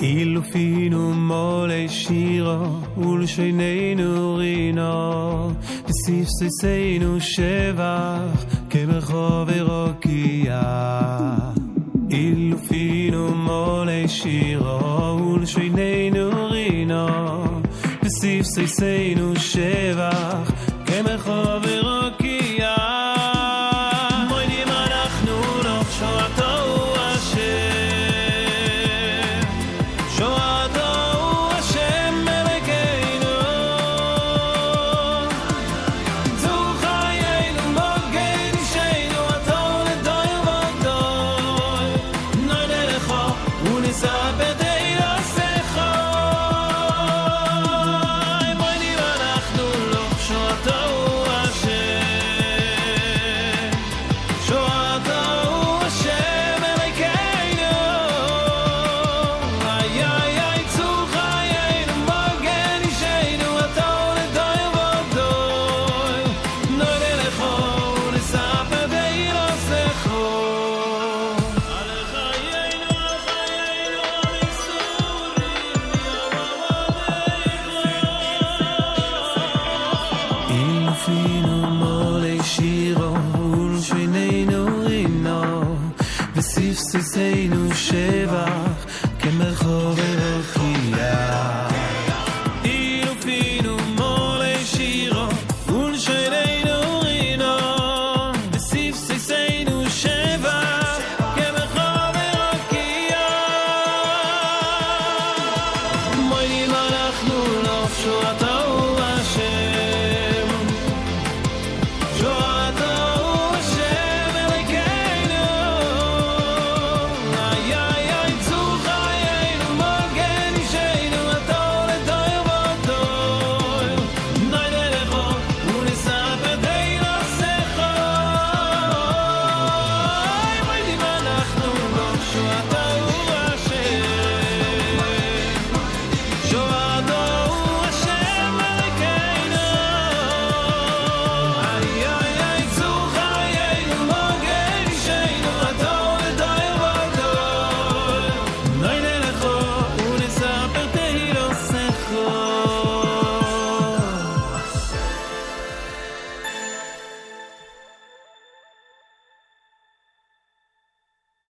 אילופינו מולי שירו ולשוננו רינו וספססנו שבח כברחוב אירוקייה. אילופינו מולי שירו ולשוננו רינו וספססנו שבח שפתנו שבח כמרחוב אלוקייה. אילו פינו מולי שירו ונשאלנו רינו וספססנו שבח כמרחוב אלוקייה. מוינים אנחנו נפשו